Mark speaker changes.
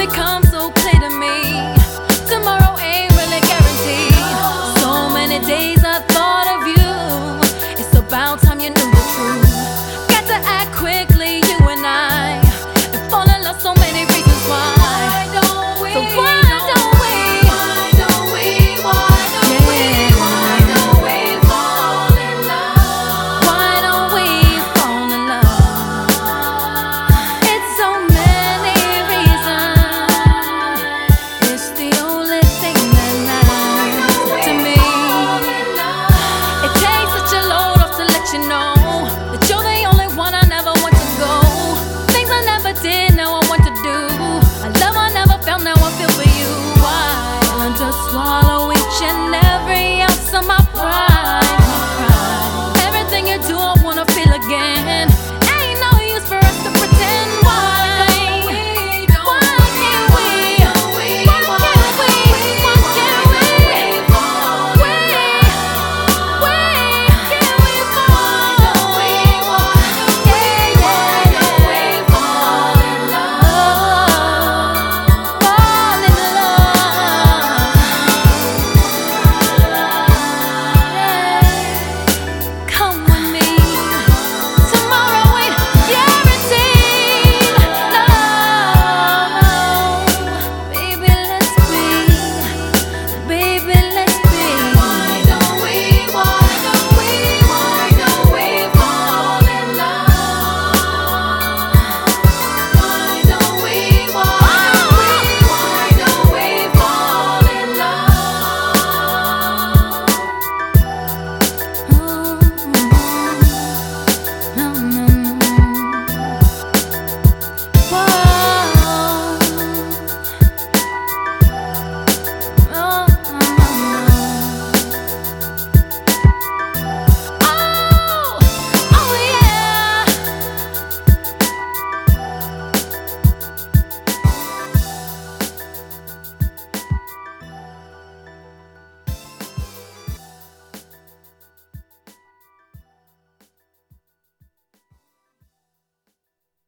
Speaker 1: it come